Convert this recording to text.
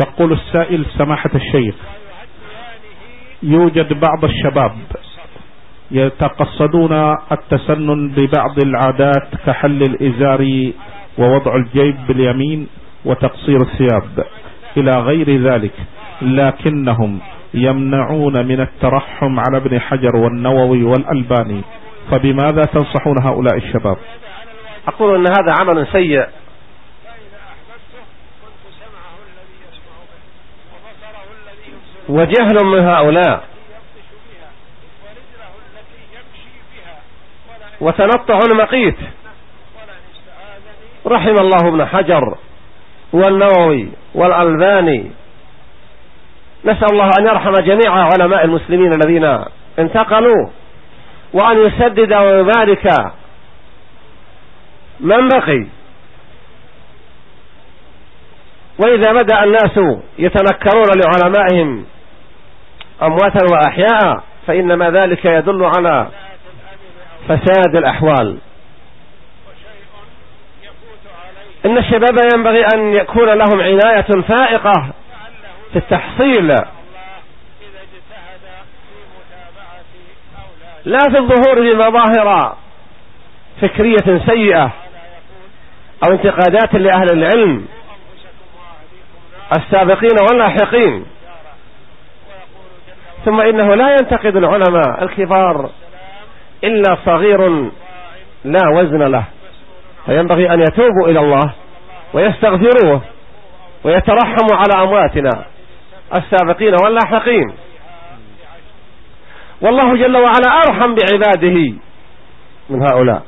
يقول السائل سماحة الشيخ يوجد بعض الشباب يتقصدون التسنن ببعض العادات كحل الإزار ووضع الجيب باليمين وتقصير الثياب إلى غير ذلك لكنهم يمنعون من الترحم على ابن حجر والنووي والألباني فبماذا تنصحون هؤلاء الشباب؟ أقول أن هذا عمل سيء. وجهل من هؤلاء. وتنطع مقيت رحم الله ابن حجر والنووي والألباني. نسأل الله أن يرحم جميع علماء المسلمين الذين انتقلوا وأن يسدد ويبارك. من بقي؟ وإذا بدأ الناس يتنكرون لعلمائهم أمواتا وأحياء فإنما ذلك يدل على فساد الأحوال. إن الشباب ينبغي أن يكون لهم عناية فائقة في التحصيل. لا في الظهور بمظاهر فكرية سيئة أو انتقادات لأهل العلم. السابقين واللاحقين. ثم إنه لا ينتقد العلماء الكبار إلا صغير لا وزن له. فينبغي أن يتوبوا إلى الله ويستغفروه ويترحموا على أمواتنا السابقين واللاحقين. والله جل وعلا أرحم بعباده من هؤلاء.